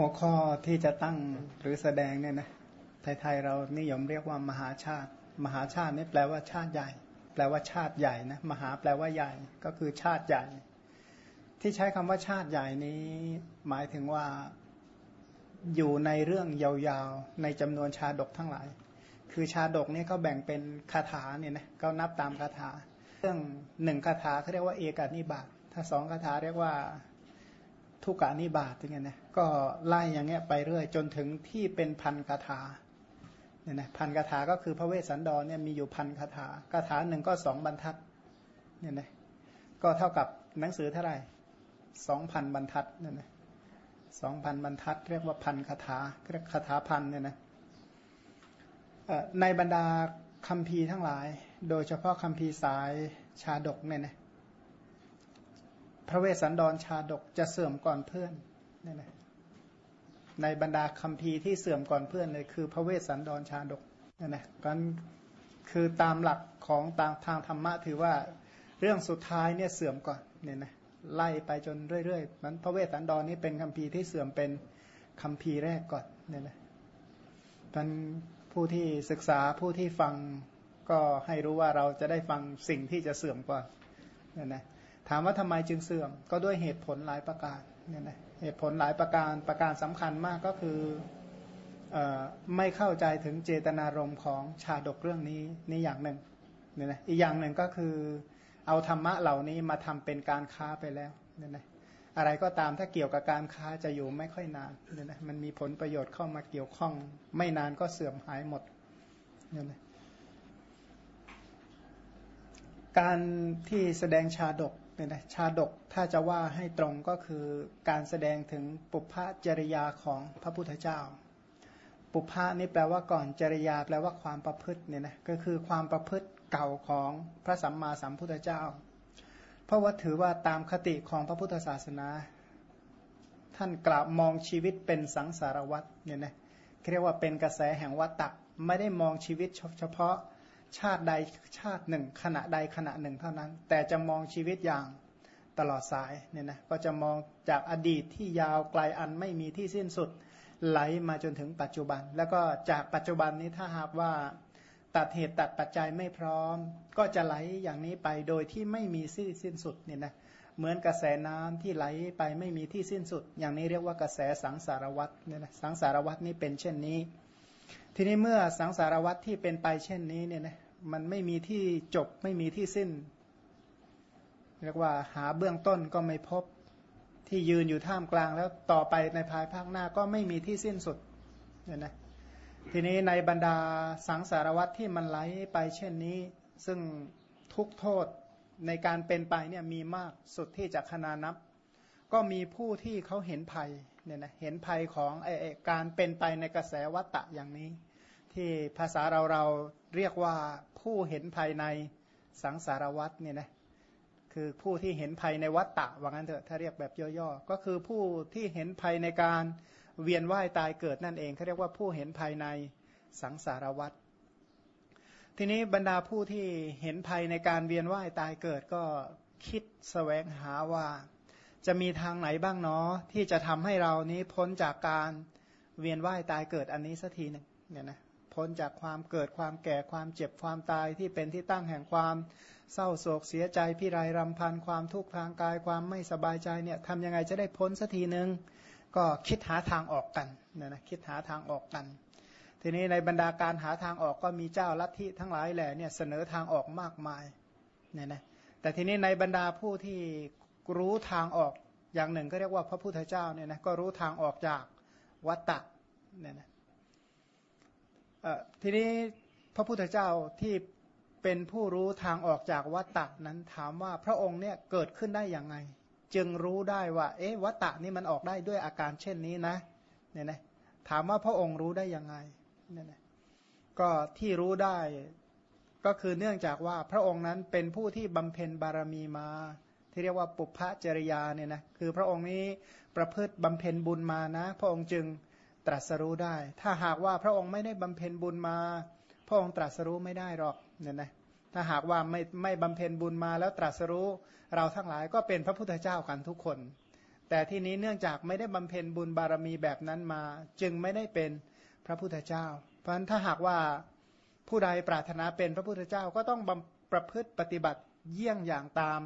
หัวข้อที่จะตั้งหรือแสดงเนี่ยนะไทยๆเรานิยมเรียกว่ามหาชาติ มหาชาตินี่แปลว่าชาติใหญ่ แปลว่าชาติใหญ่นะมหาแปลว่าใหญ่ก็คือชาติใหญ่ ที่ใช้คำว่าชาติใหญ่นี้ หมายถึงว่าอยู่ในเรื่องยาวๆในจำนวนชาดกทั้งหลาย คือชาดกนี่เขาแบ่งเป็นคาถาเนี่ยนะก็นับตามคาถาเรื่องหนึ่งคาถาเขาเรียกว่าเอกนิบาตถ้าสองคาถาเรียกว่า ทุกานิบาตอย่างเงี้ยนะก็ไล่อย่างเงี้ยไปเรื่อยจนถึงที่เป็นพันคาถาเนี่ยนะพันคาถาก็คือพระเวสสันดรเนี่ยมีอยู่พันคาถาคาถาหนึ่งก็สองบรรทัดเนี่ยนะก็เท่ากับหนังสือเท่าไหร่สองพันบรรทัดเนี่ยนะสองพันบรรทัด เรียกว่าพันคาถาเรียกคาถาพันเนี่ยนะในบรรดาคำพีทั้งหลาย โดยเฉพาะคัมภีร์สายชาดกเนี่ยนะ พระเวสสันดรชาดกจะเสื่อมก่อนเพื่อนนี่นะในบรรดาคัมภีร์ที่เสื่อมก่อนเพื่อนเลยคือ พระเวสสันดรชาดกนี่นะกันคือตามหลักของทางทางธรรมะถือว่าเรื่องสุดท้ายเนี่ยเสื่อมก่อนเนี่ยนะไล่ไปจนเรื่อยๆมันพระเวสสันดรนี่เป็นคัมภีร์ที่เสื่อมเป็นคัมภีร์แรกก่อนเนี่ยนะมันผู้ที่ศึกษาผู้ที่ฟังก็ให้รู้ว่าเราจะได้ฟังสิ่งที่จะเสื่อมก่อนเนี่ยนะ ถามว่าทำไมจึงเสื่อม ก็ด้วยเหตุผลหลายประการเนี่ยนะเหตุผลหลายประการประการสำคัญมากก็คืออไม่เข้าใจถึงเจตนารมณ์ของชาดกเรื่องนี้นี่อย่างหนึ่งเนี่ยนะอีกอย่างหนึ่งก็คือเอาธรรมะเหล่านี้มาทำเป็นการค้าไปแล้วเนี่ยนะอะไรก็ตามถ้าเกี่ยวกับการค้าจะอยู่ไม่ค่อยนานเนี่ยนะมันมีผลประโยชน์เข้ามาเกี่ยวข้อง ไม่นานก็เสื่อมหายหมดเนี่ยนะการที่แสดงชาดก เนี่ยนะชาดกถ้าจะว่าให้ตรงก็คือการแสดงถึงปุพพจริยาของพระพุทธเจ้า ปุพพะนี่แปลว่าก่อนจริยาแปลว่าความประพฤติเนี่ยนะก็คือความประพฤติเก่าของพระสัมมาสัมพุทธเจ้า เพราะว่าถือว่าตามคติของพระพุทธศาสนา ท่านกล่าวมองชีวิตเป็นสังสารวัตเนี่ยนะเรียกว่าเป็นกระแสแห่งวัตตะไม่ได้มองชีวิตเฉพาะ ชาติใดชาติหนึ่ง ขณะใดขณะหนึ่งเท่านั้น แต่จะมองชีวิตอย่างตลอดสายเนี่ยนะก็จะมองจากอดีตที่ยาวไกลอันไม่มีที่สิ้นสุดไหลมาจนถึงปัจจุบัน แล้วก็จากปัจจุบันนี้ถ้าหากว่าตัดเหตุตัดปัจจัยไม่พร้อม ก็จะไหลอย่างนี้ไปโดยที่ไม่มีสิ้นสิ้นสุดเนี่ยนะเหมือนกระแสน้ำที่ไหลไปไม่มีที่สิ้นสุด อย่างนี้เรียกว่ากระแสสังสารวัตรเนี่ยนะสังสารวัตนี้เป็นเช่นนี้ ทีนี้เมื่อสังสารวัตที่เป็นไปเช่นนี้เนี่ยนะมันไม่มีที่จบไม่มีที่สิ้น เรียกว่าหาเบื้องต้นก็ไม่พบที่ยืนอยู่ท่ามกลางแล้วต่อไปในภายภาคหน้าก็ไม่มีที่สิ้นสุดเนี่ยนะทีนี้ในบรรดาสังสารวัตที่มันไหลไปเช่นนี้ ซึ่งทุกโทษในการเป็นไปเนี่ยมีมากสุดที่จะขนานับ ก็มีผู้ที่เขาเห็นภัย เนี่ยนะเห็นภัยของไอการเป็นไปในกระแสวัตตะอย่างนี้ ที่ภาษาเราเราเรียกว่าผู้เห็นภายในสังสารวัตเนี่ยนะคือผู้ที่เห็นภัยในวัตตะว่างั้นเถอะถ้าเรียกแบบย่อๆก็คือผู้ที่เห็นภัยในการเวียนว่ายตายเกิดนั่นเองเขาเรียกว่าผู้เห็นภายในสังสารวัตทีนี้บรรดาผู้ที่เห็นภัยในการเวียนว่ายตายเกิดก็คิดสแสวงหาว่า จะมีทางไหนบ้างเนาะที่จะทำให้เรานี้พ้นจากการเวียนว่ายตายเกิดอันนี้สักทีหนึ่งเนี่ยนะพ้นจากความเกิดความแก่ความเจ็บความตายที่เป็นที่ตั้งแห่งความเศร้าโศกเสียใจพิไรรำพันความทุกข์ทางกายความไม่สบายใจเนี่ยทำยังไงจะได้พ้นสักทีหนึ่งก็คิดหาทางออกกันเนี่ยนะคิดหาทางออกกัน ทีนี้ในบรรดาการหาทางออกก็มีเจ้าลัทธิทั้งหลายแหล่เนี่ยเสนอทางออกมากมายเนี่ยนะแต่ทีนี้ในบรรดาผู้ที่ รู้ทางออกอย่างหนึ่งก็เรียกว่าพระพุทธเจ้าเนี่ยนะก็รู้ทางออกจากวัตตะเนี่ยนะทีนี้พระพุทธเจ้าที่เป็นผู้รู้ทางออกจากวัตตะนั้นถามว่าพระองค์เนี่ยเกิดขึ้นได้อย่างไง จึงรู้ได้ว่า เอ๊ะวัตตะนี่มันออกได้ด้วยอาการเช่นนี้นะเนี่ยนะถามว่าพระองค์รู้ได้ยังไงเนี่ยนะก็ที่รู้ได้ก็คือเนื่องจากว่าพระองค์นั้นเป็นผู้ที่บำเพ็ญบารมีมา ที่เรียกว่าปุพพจริยาเนี่ยนะคือพระองค์นี้ประพฤติบำเพ็ญบุญมานะ พระองค์จึงตรัสรู้ได้ ถ้าหากว่าพระองค์ไม่ได้บำเพ็ญบุญมา พระองค์ตรัสรู้ไม่ได้หรอกเนี่ยนะถ้าหากว่าไม่ไม่บำเพ็ญบุญมาแล้วตรัสรู้เราทั้งหลายก็เป็นพระพุทธเจ้ากันทุกคนแแต่ที่นี้เนื่องจากไม่ได้บำเพ็ญบุญบารมีแบบนั้นมา จึงไม่ได้เป็นพระพุทธเจ้า เพราะฉะนั้นถ้าหากว่าผู้ใดปรารถนาเป็นพระพุทธเจ้าก็ต้องประพฤติปฏิบัติเยี่ยงอย่างตาม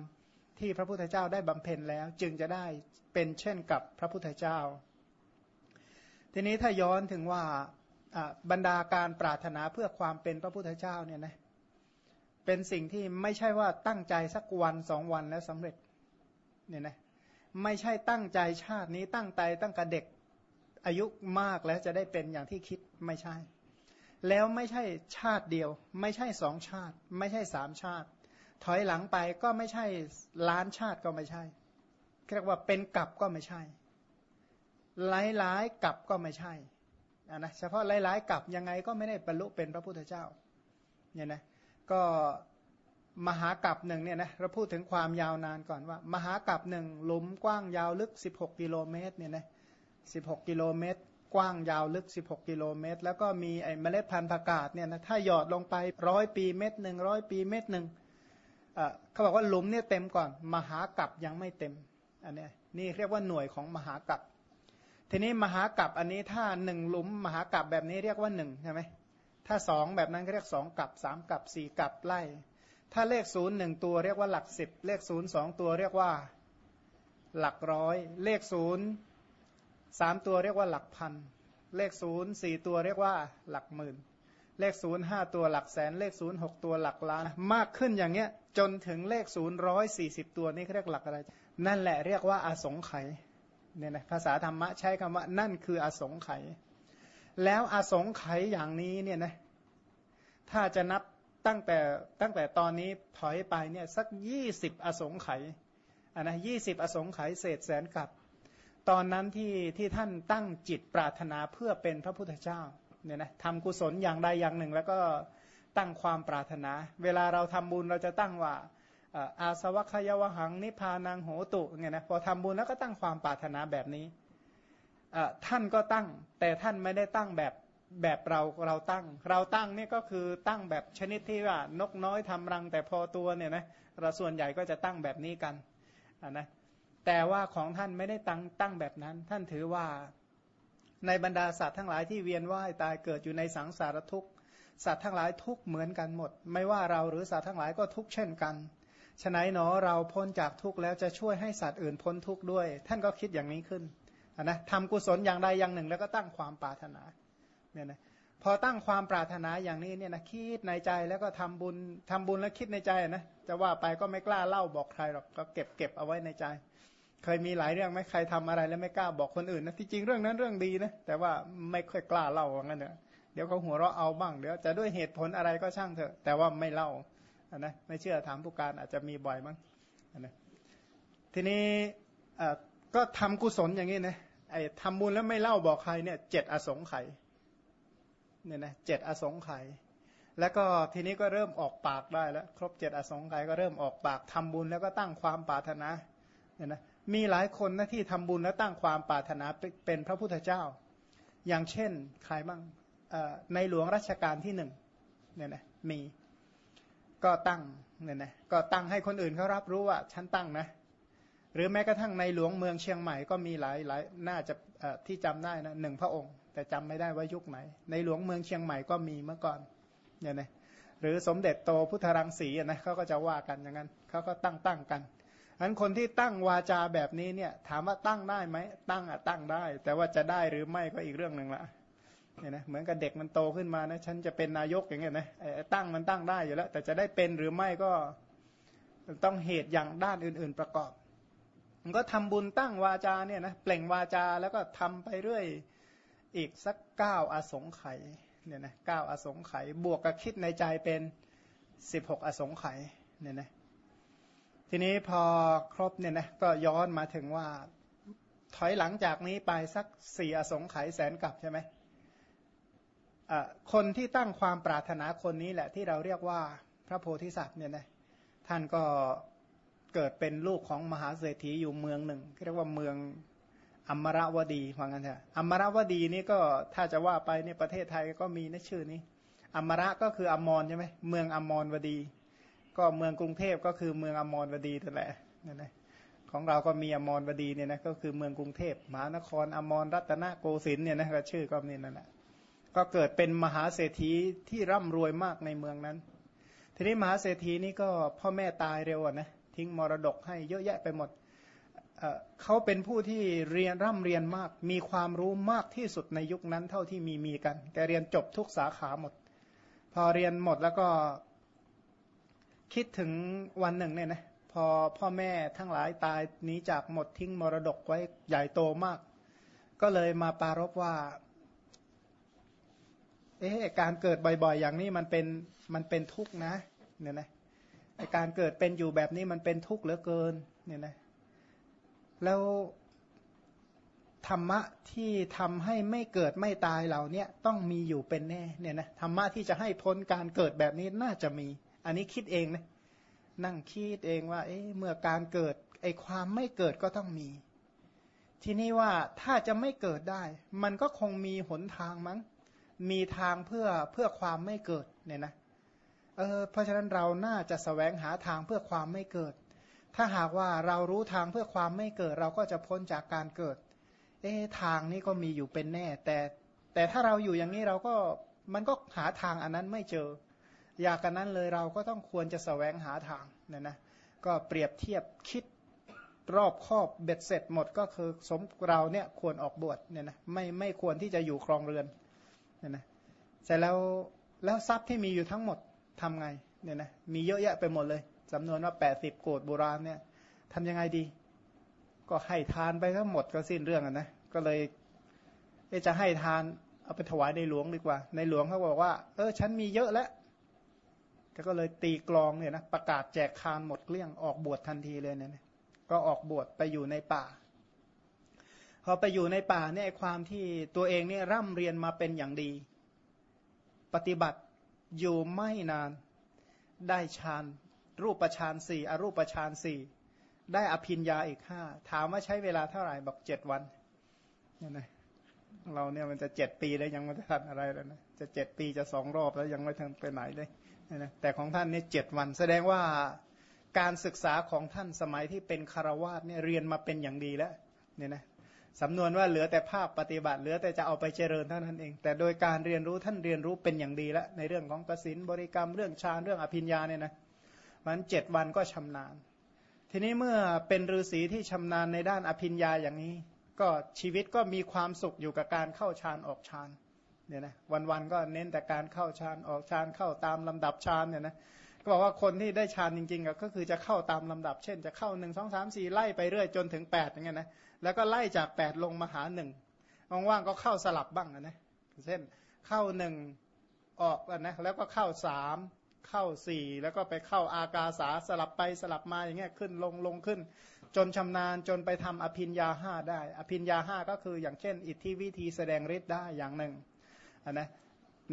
ที่พระพุทธเจ้าได้บำเพ็ญแล้ว จึงจะได้เป็นเช่นกับพระพุทธเจ้า ทีนี้ถ้าย้อนถึงว่าบรรดาการปรารถนาเพื่อความเป็นพระพุทธเจ้าเนี่ยนะเป็นสิ่งที่ไม่ใช่ว่าตั้งใจสักวันสองวันแล้วสำเร็จเนี่ยนะไม่ใช่ตั้งใจชาตินี้ตั้งใจตั้งแต่เด็กอายุมากแล้วจะได้เป็นอย่างที่คิดไม่ใช่ แล้วไม่ใช่ชาติเดียว ไม่ใช่สองชาติ ไม่ใช่สามชาติ ถอยหลังไปก็ไม่ใช่ล้านชาติก็ไม่ใช่เรียกว่าเป็นกลับก็ไม่ใช่ หลายหลายกลับก็ไม่ใช่นะเฉพาะหลายหลายกลับยังไงก็ไม่ได้บรรลุเป็นพระพุทธเจ้าเนี่ยนะก็มหากรัปหนึ่งเนี่ยนะเราพูดถึงความยาวนานก่อนว่า มหากรัปหนึ่งหลุมกว้างยาวลึก 16 กิโลเมตรเนี่ยนะ16กิโลเมตร กว้างยาวลึก 16 กิโลเมตร แล้วก็มีไอ้เมล็ดพันธุ์ผักกาดเนี่ยนะถ้าหยอดลงไปร้อยปีเม็ดหนึ่งร้อยปีเม็ดหนึ่ง เขาบอกว่าหลุมเนี่ยเต็มก่อน มหากรัปยังไม่เต็มอันนี้นี่เรียกว่าหน่วยของมหากรัปทีนี้มหากรัปอันนี้ถ้าหนึ่งหลุม มหากรัปแบบนี้เรียกว่าหนึ่งใช่ไหมถ้าสองแบบนั้นก็เรียกสองกับสามกับสี่กับไล่ ถ้าเลขศูนย์หนึ่งตัวเรียกว่าหลักสิบเลขศูนย์สองตัวเรียกว่าหลักร้อย เลขศูนย์สามตัวเรียกว่าหลักพัน เลขศูนย์สี่ตัวเรียกว่าหลักหมื่น เลขศูนย์ห้าตัวหลักแสนเลขศูนย์หกตัวหลักล้านมากขึ้นอย่างเงี้ยจนถึงเลขศูนย์ร้อยสี่สิบตัวนี่เรียกหลักอะไร นั่นแหละเรียกว่าอาสงไขยเนี่ยนะภาษาธรรมะใช้คำว่านั่นคืออสงไขยแล้วอสงไขยอย่างนี้เนี่ยนะถ้าจะนับตั้งแต่ตั้งแต่ตอนนี้ถอยไปเนี่ยสักยี่สิบอสงไขยอันนะยี่สิบอสงไขยเศษแสนกับ ตอนนั้นที่ที่ท่านตั้งจิตปรารถนาเพื่อเป็นพระพุทธเจ้า เนี่ยนะทำกุศลอย่างใดอย่างหนึ่ง แล้วก็ตั้งความปรารถนา เวลาเราทำบุญเราจะตั้งว่าอาสวัคยวหังนิพานังโหตุเนี่ยนะพอทำบุญแล้วก็ตั้งความปรารถนาแบบนี้ท่านก็ตั้งแต่ท่านไม่ได้ตั้งแบบแบบเราเราตั้ง เราตั้งนี่ก็คือตั้งแบบชนิดที่ว่านกน้อยทำรังแต่พอตัวเนี่ยนะเราส่วนใหญ่ก็จะตั้งแบบนี้กันนะแต่ว่าของท่านไม่ได้ตั้งตั้งแบบนั้น ท่านถือว่า ในบรรดาสัตว์ทั้งหลายที่เวียนว่ายตายเกิดอยู่ในสังสารทุกข์สัตว์ทั้งหลายทุกเหมือนกันหมด ไม่ว่าเราหรือสัตว์ทั้งหลายก็ทุกเช่นกันฉะนั้นเนาะเราพ้นจากทุกข์แล้วจะช่วยให้สัตว์อื่นพ้นทุกข์ด้วย ท่านก็คิดอย่างนี้ขึ้นนะทำกุศลอย่างใดอย่างหนึ่งแล้วก็ตั้งความปรารถนาเนี่ยนะพอตั้งความปรารถนาอย่างนี้เนี่ยนะคิดในใจแล้วก็ทำบุญทำบุญแล้วคิดในใจนะจะว่าไปก็ไม่กล้าเล่าบอกใครหรอกก็เก็บเก็บเอาไว้ในใจ เคยมีหลายเรื่องไหมใครทำอะไรแล้วไม่กล้าบอกคนอื่นนะที่จริงเรื่องนั้นเรื่องดีนะแต่ว่าไม่ค่อยกล้าเล่าว่างั้นเนอะเดี๋ยวเขาหัวเราะเอาบ้างเดี๋ยวจะด้วยเหตุผลอะไรก็ช่างเถอะ แต่ว่าไม่เล่านะไม่เชื่อถามผู้การอาจจะมีบ่อยมั้งนะทีนี้ก็ทำกุศลอย่างนี้นะไอ้ทำบุญแล้วไม่เล่าบอกใครเนี่ยเจ็ดอสงไขยเนี่ยนะเจ็ดอสงไขยแล้วก็ทีนี้ก็เริ่มออกปากได้แล้ว ครบเจ็ดอสงไขยก็เริ่มออกปากทำบุญแล้วก็ตั้งความปรารถนาเนี่ยนะ มีหลายคนนะที่ทำบุญแล้วตั้งความปรารถนาเป็นพระพุทธเจ้า อย่างเช่นใครบ้างในหลวงรัชกาลที่หนึ่งเนี่ยนะมีก็ตั้งเนี่ยนะก็ตั้งให้คนอื่นเขารับรู้ว่าฉันตั้งนะหรือแม้กระทั่งในหลวงเมืองเชียงใหม่ก็มีหลายหลายน่าจะที่จำได้นะหนึ่งพระองค์ แต่จำไม่ได้ว่ายุคไหน ในหลวงเมืองเชียงใหม่ก็มีเมื่อก่อนเนี่ยนะหรือสมเด็จโตพุทธรังสีนะเขาก็จะว่ากันอย่างนั้นเขาก็ตั้งตั้งกัน อันคนที่ตั้งวาจาแบบนี้เนี่ยถามว่าตั้งได้ไหมตั้งอะตั้งได้ แต่ว่าจะได้หรือไม่ก็อีกเรื่องหนึ่งละเนี่ยนะเหมือนกับเด็กมันโตขึ้นมานะฉันจะเป็นนายกอย่างเงี้ยนะตั้งมันตั้งได้อยู่แล้ว แต่จะได้เป็นหรือไม่ก็ต้องเหตุอย่างด้านอื่น ๆประกอบ มันก็ทำบุญตั้งวาจาเนี่ยนะเปล่งวาจาแล้วก็ทำไปเรื่อยอีกสักเก้าอาสงไขยเนี่ยนะเก้าอาสงไขยบวกกับคิดในใจเป็นสิบหกอสงไขยเนี่ยนะ ทีนี้พอครบเนี่ยนะก็ย้อนมาถึงว่าถอยหลังจากนี้ไปสักสี่อสงไขยแสนกับใช่ไหมคนที่ตั้งความปรารถนาคนนี้แหละที่เราเรียกว่าพระโพธิสัตว์เนี่ยนะท่านก็เกิดเป็นลูกของมหาเศรษฐีอยู่เมืองหนึ่งเรียกว่าเมืองอมรวดีว่างั้นเถอะอมรวดีนี่ก็ถ้าจะว่าไปในประเทศไทยก็มีในชื่อนี้อมระก็คืออมรใช่ไหมเมืองอมรวดี ก็เมืองกรุงเทพก็คือเมืองอมรวดีนั่นแหละนั่นแหละของเราก็มีอมรบดีเนี่ยนะก็คือเมืองกรุงเทพมหานครอมรรัตนโกสินทร์เนี่ยนะก็ชื่อก็นี่นั่นแหละก็เกิดเป็นมหาเศรษฐีที่ร่ำรวยมากในเมืองนั้น ทีนี้มหาเศรษฐีนี่ก็พ่อแม่ตายเร็วนะทิ้งมรดกให้เยอะแยะไปหมดเขาเป็นผู้ที่เรียนร่ำเรียนมาก มีความรู้มากที่สุดในยุคนั้นเท่าที่มีมีกัน แกเรียนจบทุกสาขาหมด พอเรียนหมดแล้วก็ คิดถึงวันหนึ่งเนี่ยนะพอพ่อแม่ทั้งหลายตายหนีจากหมดทิ้งมรดกไว้ใหญ่โตมาก ก็เลยมาปารบว่า เอ๊ะการเกิดบ่อยๆ อย่างนี้มันเป็นมันเป็นทุกข์นะเนี่ยนะการเกิดเป็นอยู่แบบนี้มันเป็นทุกข์เหลือเกินเนี่ยนะแล้วธรรมะที่ทำให้ไม่เกิดไม่ตายเหล่านี้ต้องมีอยู่เป็นแน่เนี่ยนะธรรมะที่จะให้พ้นการเกิดแบบนี้น่าจะมี อันนี้คิดเองนะนั่งคิดเองว่า เอ๊ะเมื่อการเกิดไอความไม่เกิดก็ต้องมี ทีนี้ว่าถ้าจะไม่เกิดได้ มันก็คงมีหนทางมั้ง มีทางเพื่อเพื่อความไม่เกิดเนี่ยนะเออเพราะฉะนั้นเราน่าจะสแสวงหาทางเพื่อความไม่เกิด ถ้าหากว่าเรารู้ทางเพื่อความไม่เกิด เราก็จะพ้นจากการเกิด เอ๊ทางนี้ก็มีอยู่เป็นแน่ แต่แต่ถ้าเราอยู่อย่างนี้เราก็มันก็หาทางอันนั้นไม่เจอ อยากกันนั้นเลยเราก็ต้องควรจะสแสวงหาทางเนี่ยนะก็เปรียบเทียบคิดรอบครอบเบ็ดเสร็จหมดก็คือสมเราเนี่ยควรออกบวชเนี่ยนะไม่ไม่ควรที่จะอยู่ครองเรือนเนี่ยนะเสร็จแล้วแล้วทรัพย์ที่มีอยู่ทั้งหมดทำไงเนี่ยนะมีเยอะแยะไปหมดเลยจำนวนว่าแปดสิบโกดโบราณเนี่ยทำยังไงดี ก็ให้ทานไปทั้งหมดก็สิ้นเรื่องอะนะก็เลยจะให้ทานเอาไปถวายในหลวงดีกว่า ในหลวงเขาบอกว่า เออฉันมีเยอะแล้ว ก็เลยตีกลองเนี่ยนะประกาศแจกทานหมดเกลี้ยงออกบวชทันทีเลยเนี่ยก็ออกบวชไปอยู่ในป่า พอไปอยู่ในป่าเนี่ยความที่ตัวเองเนี่ยร่ำเรียนมาเป็นอย่างดี ปฏิบัติอยู่ไม่นานได้ฌานรูปฌานสี่อรูปฌานสี่ได้อภินยาอีกห้าถามว่าใช้เวลาเท่าไหร่บอกเจ็ดวันเนี่นะ เราเนี่ยมันจะเจ็ดปีแล้วยังไม่ทันอะไรแล้วนะจะเจ็ดปีจะสองรอบแล้วยังไม่ทันไปไหนเลยนะแต่ของท่านนี่เจ็ดวัน แสดงว่าการศึกษาของท่านสมัยที่เป็นคารวาสเนี่ยเรียนมาเป็นอย่างดีแล้วเนี่ยนะสำนวนว่าเหลือแต่ภาพปฏิบัติเหลือแต่จะเอาไปเจริญเท่านั้นเอง แต่โดยการเรียนรู้ท่านเรียนรู้เป็นอย่างดีแล้วในเรื่องของกสินบริกรรมเรื่องฌานเรื่องอภิญญาเนี่ยนะมันเจ็ดวันก็ชำนาญ ทีนี้เมื่อเป็นฤาษีที่ชำนาญในด้านอภิญญาอย่างนี้ ก็ชีวิตก็มีความสุขอยู่กับการเข้าฌานออกฌานเนี่ยนะวันๆก็เน้นแต่การเข้าฌานออกฌานเข้าตามลำดับฌานเนี่ยนะก็บอกว่าคนที่ได้ฌานจริงๆก็คือจะเข้าตามลำดับ เช่นจะเข้าหนึ่งสองสามสี่ไล่ไปเรื่อยจนถึงแปดอย่างเงี้ยนะแล้วก็ไล่จากแปดลงมาหาหนึ่งว่างๆก็เข้าสลับบ้างนะเช่นเข้าหนึ่งออกนะแล้วก็เข้าสามเข้าสี่แล้วก็ไปเข้าอากาสาสลับไปสลับมาอย่างเงี้ยขึ้นลงลงขึ้น จนชำนาญจนไปทำอภินยาห้าได้ อภินยาห้าก็คืออย่างเช่น อิทธิวิธีแสดงฤทธิ์ได้อย่างหนึ่งนนะ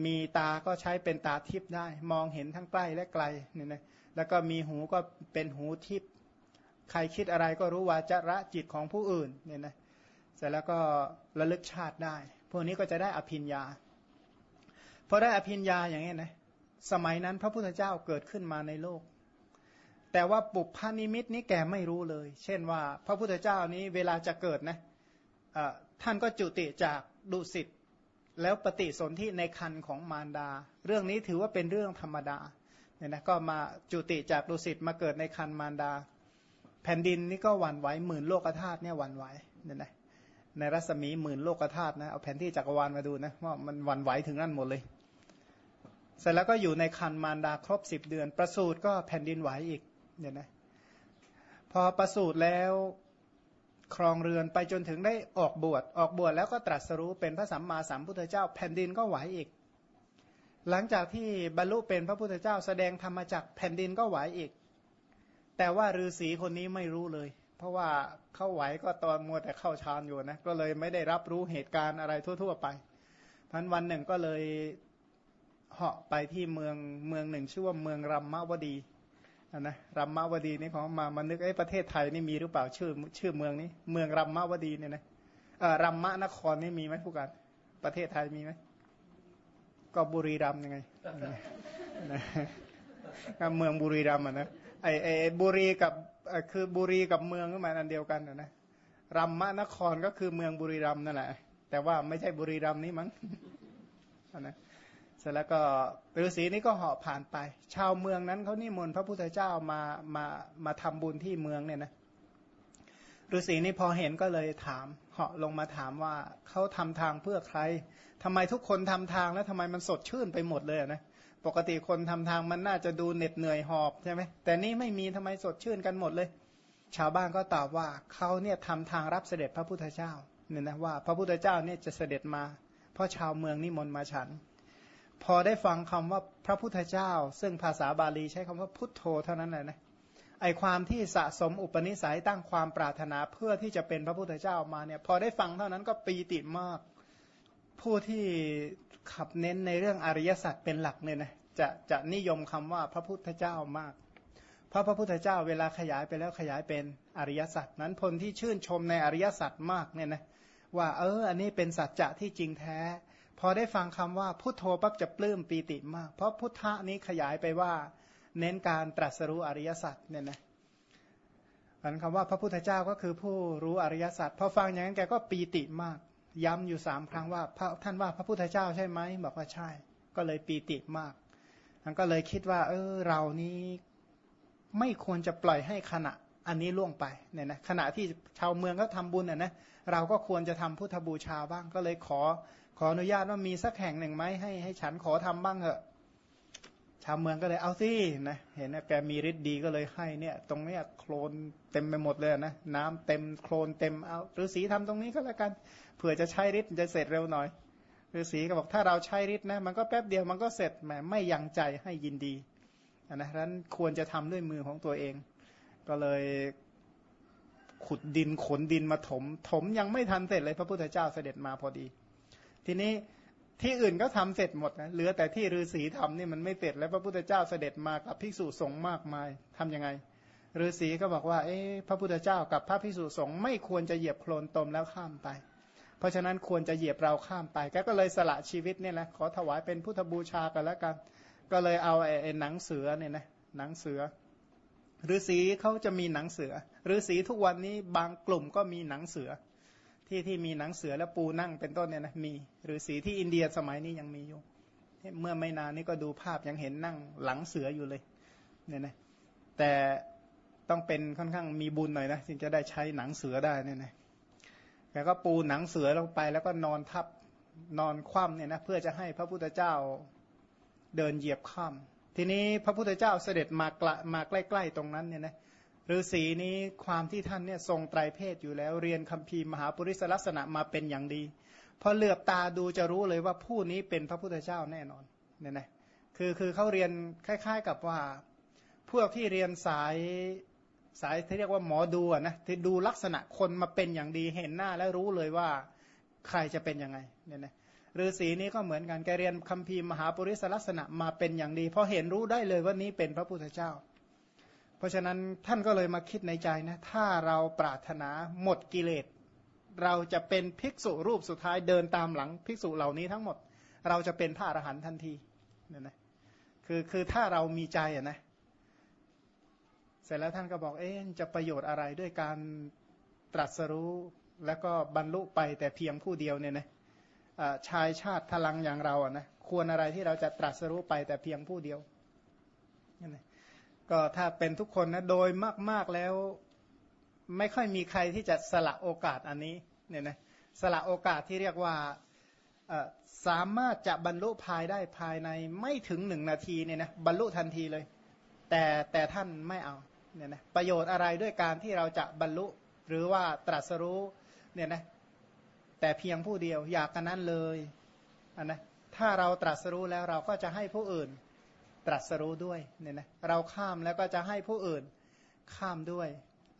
มีตาก็ใช้เป็นตาทิพย์ได้ มองเห็นทั้งใกล้และไกลเนี่ยนะแล้วก็มีหูก็เป็นหูทิพย์ใครคิดอะไรก็รู้ว่าจะระจิตของผู้อื่นเนี่ยนะเสร็จแล้วก็ระลึกชาติได้ พวกนี้ก็จะได้อภินยาพอได้อภินยาอย่างนี้นะสมัยนั้นพระพุทธเจ้าเกิดขึ้นมาในโลก แต่ว่าปุพพานิมิตนี้แกไม่รู้เลย เช่นว่า พระพุทธเจ้านี้เวลาจะเกิดนะท่านก็จุติจากดุสิตแล้วปฏิสนธิในคันของมารดา เรื่องนี้ถือว่าเป็นเรื่องธรรมดาเนี่ยนะก็มาจุติจากดุสิตมาเกิดในคันมารดา แผ่นดินนี่ก็หวั่นไหวหมื่นโลกธาตุเนี่ยหวั่นไหวเนี่ยนะในรัศมีหมื่นโลกธาตุนะเอาแผนที่จักรวาลมาดูนะว่ามันหวั่นไหวถึงนั่นหมดเลย เสร็จแล้วก็อยู่ในคันมารดาครบสิบเดือน ประสูติก็แผ่นดินไหวอีก เนี่ยนะพอประสูติแล้วครองเรือนไปจนถึงได้ออกบวชออกบวชแล้วก็ตรัสรู้เป็นพระสัมมาสัมพุทธเจ้า แผ่นดินก็ไหวอีก หลังจากที่บรรลุเป็นพระพุทธเจ้า แสดงธรรมจักแผ่นดินก็ไหวอีก แต่ว่าฤาษีคนนี้ไม่รู้เลย เพราะว่าเข้าไหวก็ตอนมัวแต่เข้าฌานอยู่นะก็เลยไม่ได้รับรู้เหตุการณ์อะไรทั่ว ๆ ไปพันวันหนึ่งก็เลยเหาะไปที่เมืองเมืองหนึ่งชื่อว่าเมืองรัมมาวดี นะรัมมาวดีนี่ของมามานึกไอ้ประเทศไทยนี่มีหรือเปล่าชื่อชื่อเมืองนี้ เมืองรัมมาวดีเนี่ยนะเออรัมมะนครนี่มีไหมผู้การประเทศไทยมีไหมก็บุรีรัมยังไงเมืองบุรีรัมอะนะไอไอบุรีกับคือบุรีกับเมืองก็มาอันเดียวกันนะนรัมมะนครก็คือเมืองบุรีรัมนั่นแหละแต่ว่าไม่ใช่บุรีรัมนี้มั้งนะ เสร็จแล้วก็ฤาษีนี้ก็เหาะผ่านไป ชาวเมืองนั้นเขานิมนต์พระพุทธเจ้ามามามาทำบุญที่เมืองเนี่ยนะฤาษีนี้พอเห็นก็เลยถามเหาะลงมาถามว่าเขาทำทางเพื่อใครทำไมทุกคนทำทางแล้วทำไมมันสดชื่นไปหมดเลยนะปกติคนทำทางมันน่าจะดูเหน็ดเหนื่อยหอบใช่ไหมแต่นี่ไม่มีทำไมสดชื่นกันหมดเลย ชาวบ้านก็ตอบว่าเขาเนี่ยทำทางรับเสด็จพระพุทธเจ้าเนี่ยนะว่าพระพุทธเจ้าเนี่ยจะเสด็จมา เพราะชาวเมืองนิมนต์มาฉัน พอได้ฟังคำว่าพระพุทธเจ้า ซึ่งภาษาบาลีใช้คำว่าพุทโธเท่านั้นแหละนะไอความที่สะสมอุปนิสัยตั้งความปรารถนาเพื่อที่จะเป็นพระพุทธเจ้ามาเนี่ยพอได้ฟังเท่านั้นก็ปีติมาก ผู้ที่ขับเน้นในเรื่องอริยสัจเป็นหลักเนี่ยนะจะจะนิยมคำว่าพระพุทธเจ้ามาก เพราะพระพุทธเจ้าเวลาขยายไปแล้วขยายเป็นอริยสัจนั้นคนที่ชื่นชมในอริยสัจมากเนี่ยนะว่าเอออันนี้เป็นสัจจะที่จริงแท้ พอได้ฟังคำว่าพุทโธปั๊บจะปลื้มปีติมาก เพราะพุทธะนี้ขยายไปว่า เน้นการตรัสรู้อริยสัจเนี่ยนะมันคำว่าพระพุทธเจ้าก็คือผู้รู้อริยสัจพอฟังอย่างนั้นแกก็ปีติมาก ย้ำอยู่สามครั้งว่าพระท่านว่าพระพุทธเจ้าใช่ไหมบอกว่าใช่ ก็เลยปีติมากท่านก็เลยคิดว่า เออเรานี้ไม่ควรจะปล่อยให้ขณะอันนี้ล่วงไปเนี่ยนะขณะที่ชาวเมืองก็ทำบุญอะนะเราก็ควรจะทำพุทธบูชาบ้างก็เลยขอ ขออนุญาตว่ามีสักแห่งหนึ่งไหมให้ให้ฉันขอทำบ้างเถอะชาวเมืองก็เลยเอาสินะเห็นนะแกมีฤทธิ์ดีก็เลยให้เนี่ย ตรงเนี้ยโคลนเต็มไปหมดเลยนะน้ำเต็มโคลนเต็มเอาฤาษีทำตรงนี้ก็แล้วกันเผื่อจะใช้ฤทธิ์จะเสร็จเร็วหน่อยฤาษีก็บอกถ้าเราใช้ฤทธิ์นะมันก็แป๊บเดียวมันก็เสร็จแหมไม่ยังใจให้ยินดีนะฉะนั้นควรจะทำด้วยมือของตัวเอง ก็เลยขุดดินขนดินมาถม ถมยังไม่ทันเสร็จเลยพระพุทธเจ้าเสด็จมาพอดี ทีนี้ที่อื่นก็ทำเสร็จหมดนะเหลือแต่ที่ฤาษีทำนี่มันไม่เสร็จแล้วพระพุทธเจ้าเสด็จมากับภิกษุสงฆ์มากมายทํำยังไงฤาษีก็บอกว่า เอ๊ะพระพุทธเจ้ากับพระภิกษุสงฆ์ไม่ควรจะเหยียบโคลนตมแล้วข้ามไป เพราะฉะนั้นควรจะเหยียบเราข้ามไปแกก็เลยสละชีวิตเนี่ยแหละขอถวายเป็นพุทธบูชากันแล้วกัน ก็เลยเอาไอ้หนังเสือเนี่ยนะหนังเสือฤาษีเขาจะมีหนังเสือฤาษีทุกวันนี้บางกลุ่มก็มีหนังเสือ ที่ที่มีหนังเสือแล้วปูนั่งเป็นต้นเนี่ยนะมีฤาษีที่อินเดียสมัยนี้ยังมีอยู่ เมื่อไม่นานนี้ก็ดูภาพยังเห็นนั่งหลังเสืออยู่เลยเนี่ยนะแต่ต้องเป็นค่อนข้างมีบุญหน่อยนะถึงจะได้ใช้หนังเสือได้เนี่ยนะแกก็ปูหนังเสือลงไปแล้วก็นอนทับนอนคว่ำเนี่ยนะเพื่อจะให้พระพุทธเจ้าเดินเหยียบข้าม ทีนี้พระพุทธเจ้าเสด็จมากละมาใกล้ ๆ ตรงนั้นเนี่ยนะ ฤาษีนี้ความที่ท่านเนี่ยทรงไตรเพศอยู่แล้วเรียนคัมภีร์มหาปุริสลักษณะมาเป็นอย่างดี พอเหลือบตาดูจะรู้เลยว่าผู้นี้เป็นพระพุทธเจ้าแน่นอนเนี่ยนะคือคือเขาเรียนคล้าย ๆกับว่า พวกที่เรียนสายสายที่เรียกว่าหมอดูนะที่ดูลักษณะคนมาเป็นอย่างดีเห็นหน้าแล้วรู้เลยว่าใครจะเป็นยังไงเนี่ยนะฤาษีนี้ก็เหมือนกันแกเรียนคัมภีร์มหาปุริสลักษณะมาเป็นอย่างดีพราะเห็นรู้ได้เลยว่านี้เป็นพระพุทธเจ้า เพราะฉะนั้นท่านก็เลยมาคิดในใจนะ ถ้าเราปรารถนาหมดกิเลส เราจะเป็นภิกษุรูปสุดท้ายเดินตามหลังภิกษุเหล่านี้ทั้งหมด เราจะเป็นพระอรหันต์ทันทีเนี่ยนะคือคือถ้าเรามีใจอะนะเสร็จแล้วท่านก็บอกเอ๊ะจะประโยชน์อะไรด้วยการตรัสรู้แล้วก็บรรลุไปแต่เพียงผู้เดียวเนี่ยนะชายชาติพลังอย่างเราอะนะควรอะไรที่เราจะตรัสรู้ไปแต่เพียงผู้เดียวนี่ ก็ถ้าเป็นทุกคนนะโดยมาก ๆแล้ว ไม่ค่อยมีใครที่จะสละโอกาสอันนี้เนี่ยนะสละโอกาสที่เรียกว่าสามารถจะบรรลุภายได้ภายในไม่ถึงหนึ่งนาทีเนี่ยนะบรรลุทันทีเลย แต่แต่ท่านไม่เอาเนี่ยนะประโยชน์อะไรด้วยการที่เราจะบรรลุหรือว่าตรัสรู้เนี่ยนะแต่เพียงผู้เดียวอยากกันนั้นเลยนนะถ้าเราตรัสรู้แล้วเราก็จะให้ผู้อื่น ตรัสรู้ด้วยเนี่ยนะเราข้ามแล้วก็จะให้ผู้อื่นข้ามด้วย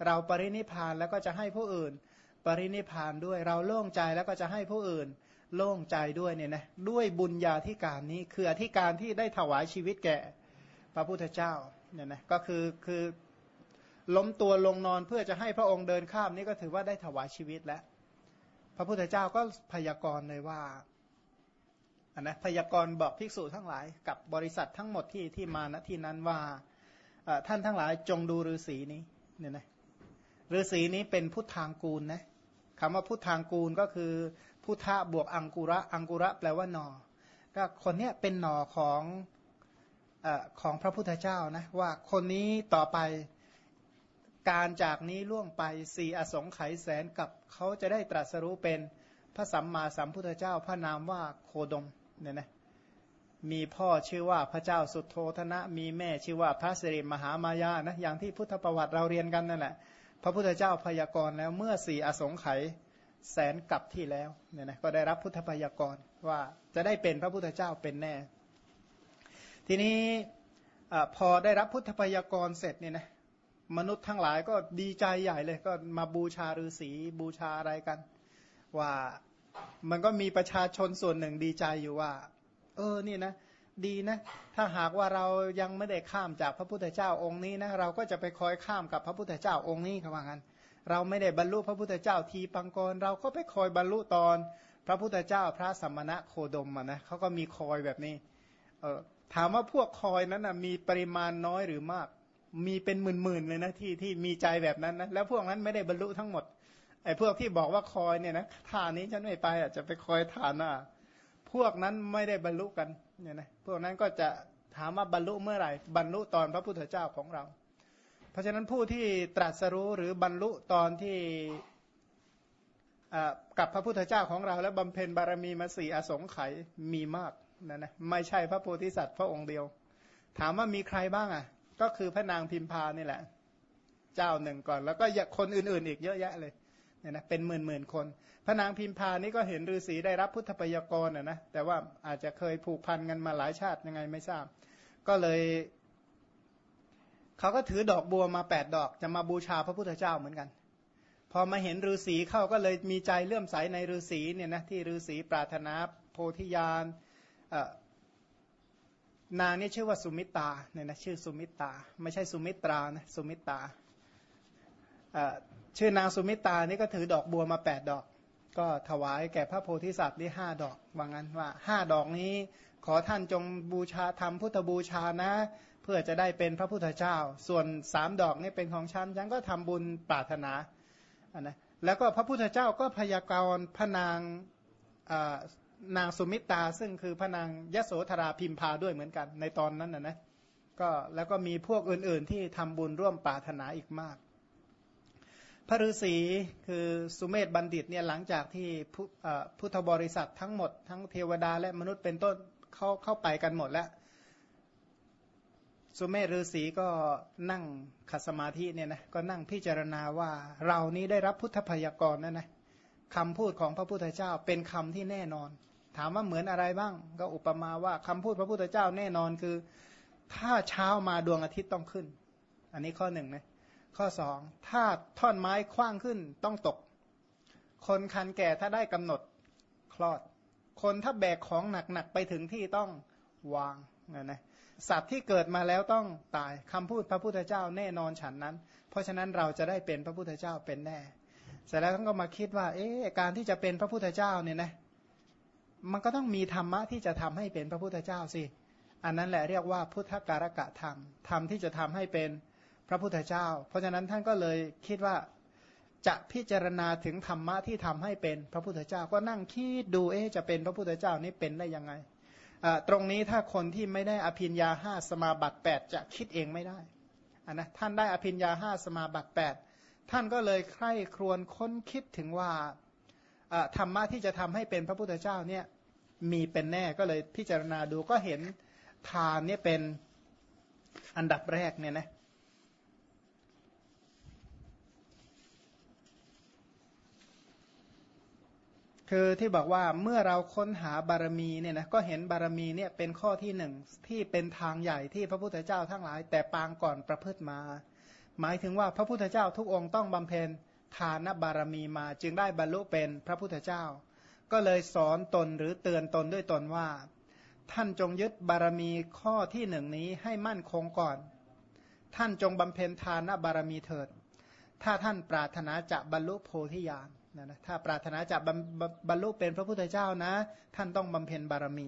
เราปรินิพานแล้วก็จะให้ผู้อื่น ปรินิพานด้วย เราโล่งใจแล้วก็จะให้ผู้อื่น โล่งใจด้วยเนี่ยนะด้วยบุญญาธิการนี้คืออธิการที่ได้ถวายชีวิตแก่พระพุทธเจ้าเนี่ยนะก็คือคือล้มตัวลงนอนเพื่อจะให้พระองค์เดินข้ามนี่ก็ถือว่าได้ถวายชีวิตแล้ว พระพุทธเจ้าก็พยากรณ์เลยว่า นนะพยากรณ์บอกภิกษุทั้งหลาย กับบริษัททั้งหมดที่ที่มาณที่นั้นว่าท่านทั้งหลายจงดูฤาษีนี้เนี่ยนะฤาษีนี้เป็นพุทธางกูลนะคำว่าพุทธางกูลก็คือพุทธะบวกอังกุระอังกุระแปลว่าหนอ ก็คนเนี้ยเป็นหนอของอของพระพุทธเจ้านะว่าคนนี้ต่อไปการจากนี้ล่วงไปสี่อสงไขยแสนกับเขาจะได้ตรัสรู้เป็นพระสัมมาสัมพุทธเจ้าพระนามว่าโคดม เนี่ยนะมีพ่อชื่อว่าพระเจ้าสุโธธนะ มีแม่ชื่อว่าพระสิริมหามายานะอย่างที่พุทธประวัติเราเรียนกันนั่นแหละ พระพุทธเจ้าพยากรณ์แล้วเมื่อสี่อสงไขยแสนกับที่แล้วเนี่ยนะก็ได้รับพุทธพยากรณ์ว่าจะได้เป็นพระพุทธเจ้าเป็นแน่ ทีนี้อพอได้รับพุทธพยากรณ์เสร็จเนี่ยนะมนุษย์ทั้งหลายก็ดีใจใหญ่เลยก็มาบูชาฤาษีบูชาอะไรกัน ว่า มันก็มีประชาชนส่วนหนึ่งดีใจอยู่ว่า เออนี่นะดีนะ ถ้าหากว่าเรายังไม่ได้ข้ามจากพระพุทธเจ้าองค์นี้นะเราก็จะไปคอยข้ามกับพระพุทธเจ้าองค์นี้คำว่างั้น เราไม่ได้บรรลุพระพุทธเจ้าทีปังกร เราก็ไปคอยบรรลุตอน พระพุทธเจ้าพระสัมมณะโคดมอะนะเขาก็มีคอยแบบนี้ เออถามว่าพวกคอยนั้นนะมีปริมาณน้อยหรือมาก มีเป็นหมื่นๆเลยนะที่ที่มีใจแบบนั้นนะแล้วพวกนั้นไม่ได้บรรลุทั้งหมด ไอ้พวกที่บอกว่าคอยเนี่ยนะท่านี้ฉันไม่ไปอะจะไปคอยฐานอะพวกนั้นไม่ได้บรรลุกันเนี่ยนะพวกนั้นก็จะถามว่าบรรลุเมื่อไหร่บรรลุตอนพระพุทธเจ้าของเรา เพราะฉะนั้นผู้ที่ตรัสรู้หรือบรรลุตอนที่กับพระพุทธเจ้าของเรา และบำเพ็ญบารมีมาสี่อสงไขยมีมากนะนะไม่ใช่พระโพธิสัตว์พระองค์เดียว ถามว่ามีใครบ้างอะ ก็คือพระนางพิมพานี่แหละ เจ้าหนึ่งก่อน แล้วก็คนอื่นๆ อีกเยอะแยะเลย เนี่ยนะเป็นหมื่นหมื่นคน พระนางพิมพานี่ก็เห็นฤาษีได้รับพุทธปยากรอะนะแต่ว่าอาจจะเคยผูกพันกันมาหลายชาติยังไงไม่ทราบ ก็เลยเขาก็ถือดอกบัวมาแปดดอกจะมาบูชาพระพุทธเจ้าเหมือนกัน พอมาเห็นฤาษีเข้าก็เลยมีใจเลื่อมใสในฤาษีเนี่ยนะที่ฤาษีปรารถนาโพธิญาณนางนี่ชื่อว่าสุมิตาเนี่ยนะชื่อสุมิตา ไม่ใช่สุมิตรานะสุมิตา ชื่อนางสุมิตานี่ก็ถือดอกบัวมาแปดดอก ก็ถวายแก่พระโพธิสัตว์นี่ห้าดอกว่างั้นว่าห้าดอกนี้ ขอท่านจงบูชาทำพุทธบูชานะ เพื่อจะได้เป็นพระพุทธเจ้า ส่วนสามดอกนี่เป็นของฉันฉันก็ทำบุญปรารถนาอันนะแล้วก็พระพุทธเจ้าก็พยากรณ์พระนางนางสุมิตา ซึ่งคือพระนางยโสธราพิมพาด้วยเหมือนกันในตอนนั้นนะนะก็แล้วก็มีพวกอื่นๆที่ทำบุญร่วมปรารถนาอีกมาก พระฤาษีคือสุเมธบัณฑิตเนี่ยหลังจากที่พุทธบริษัททั้งหมด ทั้งเทวดาและมนุษย์เป็นต้นเข้าเข้าไปกันหมดแล้ว สุเมธฤาษีก็นั่งขัดสมาธิเนี่ยนะก็นั่งพิจารณาว่าเรานี้ได้รับพุทธพยากรณ์นะนะคำพูดของพระพุทธเจ้าเป็นคำที่แน่นอน ถามว่าเหมือนอะไรบ้าง ก็อุปมาว่าคำพูดพระพุทธเจ้าแน่นอนคือ ถ้าเช้ามาดวงอาทิตย์ต้องขึ้น อันนี้ข้อหนึ่งนะ ข้อสองถ้าท่อนไม้คว้างขึ้นต้องตก คนคันแก่ถ้าได้กำหนดคลอด คนถ้าแบกของหนักๆไปถึงที่ต้องวางนะนะสัตว์ที่เกิดมาแล้วต้องตายคำพูดพระพุทธเจ้าแน่นอนฉันนั้น เพราะฉะนั้นเราจะได้เป็นพระพุทธเจ้าเป็นแน่เสร็จแล้วท่านก็มาคิดว่า เอ๊ะการที่จะเป็นพระพุทธเจ้าเนี่ยนะมันก็ต้องมีธรรมะที่จะทำให้เป็นพระพุทธเจ้าสิ อันนั้นแหละเรียกว่าพุทธการกะธรรมธรรมที่จะทำให้เป็น พระพุทธเจ้า เพราะฉะนั้นท่านก็เลยคิดว่าจะพิจารณาถึงธรรมะที่ทำให้เป็นพระพุทธเจ้า ก็นั่งคิดดูเอ๊จะเป็นพระพุทธเจ้านี้เป็นได้ยังไง ตรงนี้ถ้าคนที่ไม่ได้อภิญญาห้าสมาบัติ 8 จะคิดเองไม่ได้นนะท่านได้อภิญญาห้าสมาบัติ 8 ท่านก็เลยใคร่ครวญค้นคิดถึงว่าธรรมะที่จะทำให้เป็นพระพุทธเจ้าเนี่ยมีเป็นแน่ก็เลยพิจารณาดูก็เห็นทานเนี่ยเป็นอันดับแรกเนี่ยนะ คือที่บอกว่าเมื่อเราค้นหาบารมีเนี่ยนะก็เห็นบารมีเนี่ยเป็นข้อที่หนึ่งที่เป็นทางใหญ่ที่พระพุทธเจ้าทั้งหลาย แต่ปางก่อนประพฤติมา หมายถึงว่าพระพุทธเจ้าทุกองค์ต้องบำเพ็ญทานบารมีมา จึงได้บรรลุเป็นพระพุทธเจ้า ก็เลยสอนตนหรือเตือนตนด้วยตนว่า ท่านจงยึดบารมีข้อที่หนึ่งนี้ให้มั่นคงก่อน ท่านจงบำเพ็ญทานบารมีเถิด ถ้าท่านปรารถนาจะบรรลุโพธิญาณ นะนะถ้าปรารถนาจะบรรลุเป็นพระพุทธเจ้านะ ท่านต้องบำเพ็ญบารมี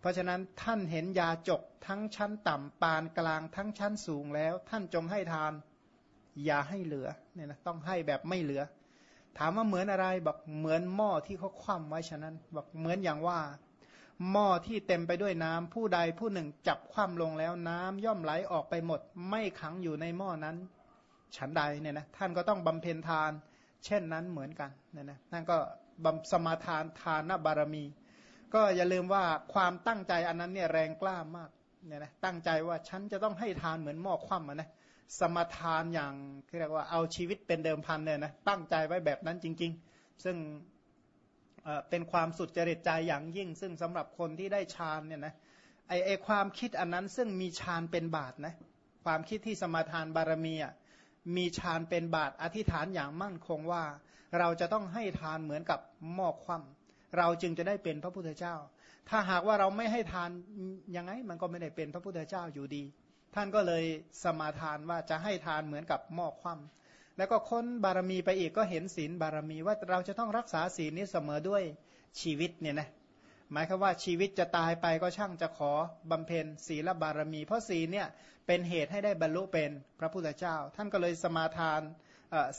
เพราะฉะนั้นท่านเห็นยาจกทั้งชั้นต่ำปานกลางทั้งชั้นสูงแล้ว ท่านจงให้ทานอย่าให้เหลือเนี่ยนะต้องให้แบบไม่เหลือ ถามว่าเหมือนอะไรบอกเหมือนหม้อที่เขาคว่ำไว้ฉะนั้นบอกเหมือนอย่างว่า หม้อที่เต็มไปด้วยน้ำผู้ใดผู้หนึ่งจับคว่ำลงแล้วน้ำย่อมไหลออกไปหมด ไม่ขังอยู่ในหม้อนั้น ฉันใดเนี่ยนะท่านก็ต้องบำเพ็ญทาน เช่นนั้นเหมือนกันนี่ยนะนั่นก็บำสมาทานทานบารมี ก็อย่าลืมว่าความตั้งใจอันนั้นเนี่ยแรงกล้ามากเนี่ยนะตั้งใจว่าฉันจะต้องให้ทานเหมือนหม้อคว่ำนะสมทานอย่างเรียกว่าเอาชีวิตเป็นเดิมพันเนี่ยนะตั้งใจไว้แบบนั้นจริง ๆ ซึ่งเป็นความสุดจริตใจอย่างยิ่ง ซึ่งสำหรับคนที่ได้ฌานเนี่ยนะไอไอความคิดอันนั้นซึ่งมีฌานเป็นบาทนะความคิดที่สมาทานบารมีอะ มีฌานเป็นบาทอธิษฐานอย่างมั่นคงว่า เราจะต้องให้ทานเหมือนกับหม้อคว่ำเราจึงจะได้เป็นพระพุทธเจ้า ถ้าหากว่าเราไม่ให้ทานยังไงมันก็ไม่ได้เป็นพระพุทธเจ้าอยู่ดี ท่านก็เลยสมาทานว่าจะให้ทานเหมือนกับหม้อคว่ำแล้วก็ค้นบารมีไปอีกก็เห็นศีลบารมีว่าเราจะต้องรักษาศีลนี้เสมอด้วยชีวิตเนี่ยนะ หมายคือว่าชีวิตจะตายไปก็ช่างจะขอบำเพ็ญศีลบารมี เพราะศีลเนี่ยเป็นเหตุให้ได้บรรลุเป็นพระพุทธเจ้า ท่านก็เลยสมาทาน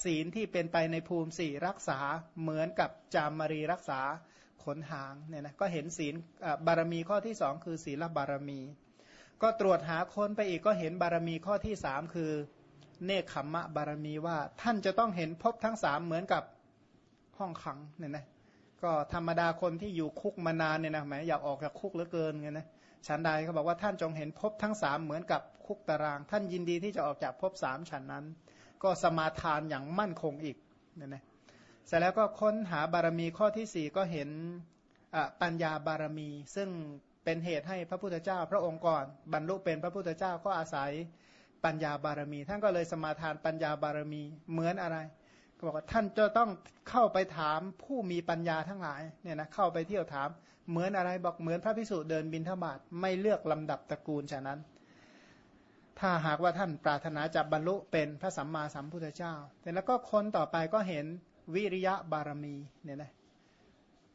ศีลที่เป็นไปในภูมิสี่รักษาเหมือนกับจามรีรักษาขนหางเนี่ยนะก็เห็นศีลบารมีข้อที่สองคือศีลบารมี ก็ตรวจหาคนไปอีกก็เห็นบารมีข้อที่สามคือเนคขมมะบารมีว่าท่านจะต้องเห็นพบทั้งสามเหมือนกับห้องขังเนี่ยนะ ก็ธรรมดาคนที่อยู่คุกมานานเนี่ยนะแหมอยากออกจากคุกเหลือเกินไงนะฉันใดเขาบอกว่าท่านจงเห็นพบทั้งสามเหมือนกับคุกตาราง ท่านยินดีที่จะออกจากพบสามฉันนั้น ก็สมาทานอย่างมั่นคงอีกเนี่ยนะเสร็จแล้วก็ค้นหาบารมีข้อที่สี่ก็เห็นปัญญาบารมี ซึ่งเป็นเหตุให้พระพุทธเจ้า พระองค์ก่อนบรรลุเป็นพระพุทธเจ้าก็อาศัยปัญญาบารมี ท่านก็เลยสมาทานปัญญาบารมีเหมือนอะไร บอกว่าท่านจะต้องเข้าไปถามผู้มีปัญญาทั้งหลายเนี่ยนะเข้าไปเที่ยวถาม เหมือนอะไรบอกเหมือนพระพิสุเดินบินทบาทไม่เลือกลำดับตระกูลฉะนั้น ถ้าหากว่าท่านปรารถนาจะบรรลุเป็นพระสัมมาสัมพุทธเจ้าแต่แล้วก็คนต่อไปก็เห็นวิริยะบารมีเนี่ยนะ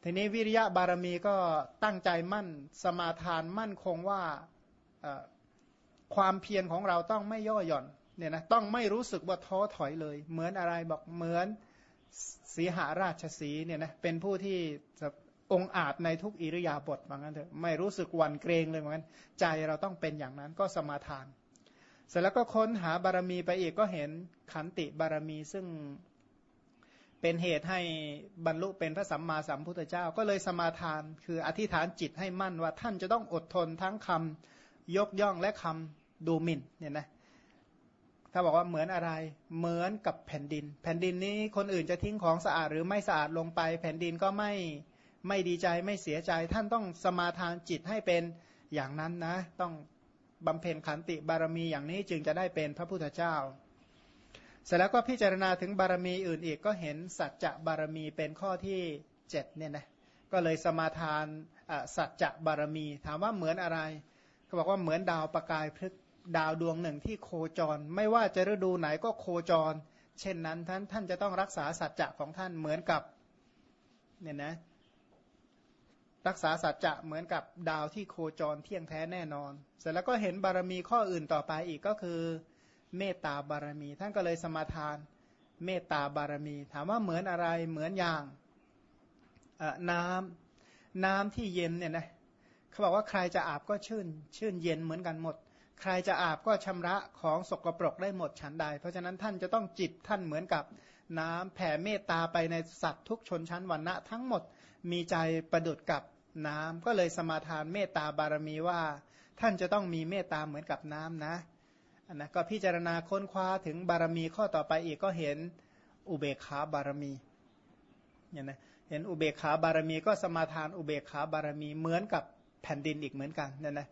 ทีนี้วิริยะบารมีก็ตั้งใจมั่นสมาทานมั่นคงว่าความเพียรของเราต้องไม่ย่อหย่อน เนี่ยนะต้องไม่รู้สึกว่าท้อถอยเลย เหมือนอะไรบอกเหมือนสีหาราชสีเนี่ยนะเป็นผู้ที่องอาจในทุกอิริยาบถว่างั้นเถอะไม่รู้สึกหวั่นเกรงเลยว่างั้นใจเราต้องเป็นอย่างนั้นก็สมาทาน เสร็จแล้วก็ค้นหาบารมีไปอีกก็เห็นขันติบารมีซึ่งเป็นเหตุให้บรรลุเป็นพระสัมมาสัมพุทธเจ้า ก็เลยสมาทาน คืออธิษฐานจิตให้มั่นว่าท่านจะต้องอดทนทั้งคำยกย่องและคำดูหมิ่นเนี่ยนะ ถ้าบอกว่าเหมือนอะไร เหมือนกับแผ่นดิน แผ่นดินนี้คนอื่นจะทิ้งของสะอาดหรือไม่สะอาดลงไป แผ่นดินก็ไม่ไม่ดีใจไม่เสียใจ ท่านต้องสมาทานจิตให้เป็นอย่างนั้นนะ ต้องบำเพ็ญขันติบารมีอย่างนี้จึงจะได้เป็นพระพุทธเจ้า เสร็จแล้วก็พิจารณาถึงบารมีอื่นอีกก็เห็นสัจจะบารมีเป็นข้อที่เจ็ดเนี่ยนะก็เลยสมาทานสัจจะบารมี ถามว่าเหมือนอะไรเขาบอกว่าเหมือนดาวประกายพลึก ดาวดวงหนึ่งที่โคจร ไม่ว่าจะฤดูไหนก็โคจร เช่นนั้นท่านท่านจะต้องรักษาสัจจะของท่านเหมือนกับเนี่ยนะรักษาสัจจะเหมือนกับดาวที่โคจรเที่ยงแท้แน่นอน เสร็จแล้วก็เห็นบารมีข้ออื่นต่อไปอีกก็คือ เมตตาบารมี ท่านก็เลยสมาทาน เมตตาบารมี ถามว่าเหมือนอะไรเหมือนอย่างน้ำน้ำที่เย็นเนี่ยนะเขาบอกว่าใครจะอาบก็ชื่น ชื่นเย็นเหมือนกันหมด ใครจะอาบก็ชำระของสกปรกได้หมดฉันใด เพราะฉะนั้นท่านจะต้องจิตท่านเหมือนกับน้ำแผ่เมตตาไปในสัตว์ทุกชนชั้นวรรณะทั้งหมดมีใจประดุดกับน้ำก็เลยสมาทานเมตตาบารมีว่า ท่านจะต้องมีเมตตาเหมือนกับน้ำนะอันนะก็พิจารณาค้นคว้าถึงบารมีข้อต่อไปอีกก็เห็นอุเบกขาบารมีเนี่ยนะเห็นอุเบกขาบารมีก็สมาทานอุเบกขาบารมีเหมือนกับแผ่นดินอีกเหมือนกันเนี่ยนะ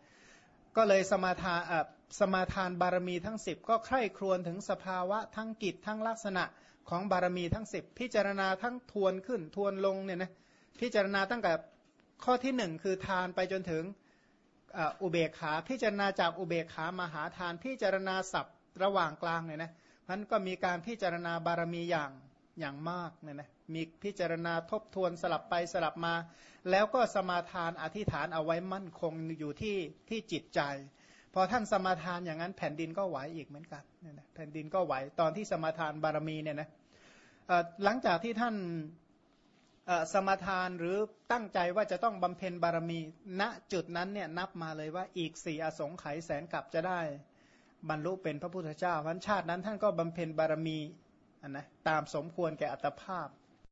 ก็เลยสมาทานสมาทานบารมีทั้ง 10 ก็ใคร่ครวญถึงสภาวะทั้งกิจทั้งลักษณะของบารมีทั้ง 10 พิจารณาทั้งทวนขึ้นทวนลงเนี่ยนะพิจารณาตั้งแต่ข้อที่หนึ่งคือทานไปจนถึงอุเบกขา พิจารณาจากอุเบกขามาหาทาน พิจารณาสับระหว่างกลางเนี่ยนะมันก็มีการพิจารณาบารมีอย่างอย่างมากเนี่ยนะ มีพิจารณาทบทวนสลับไปสลับมา แล้วก็สมาทานอธิษฐานเอาไว้มั่นคงอยู่ที่ที่จิตใจ พอท่านสมาทานอย่างนั้นแผ่นดินก็ไหวอีกเหมือนกันเนี่ยนะแผ่นดินก็ไหวตอนที่สมาทานบารมีเนี่ยนะหลังจากที่ท่านสมาทานหรือตั้งใจว่าจะต้องบำเพ็ญบารมี ณจุดนั้นเนี่ยนับมาเลยว่าอีกสี่อสงไขยแสนกับจะได้บรรลุเป็นพระพุทธเจ้าวันชาตินั้นท่านก็บำเพ็ญบารมีนนะตามสมควรแก่อัตภาพ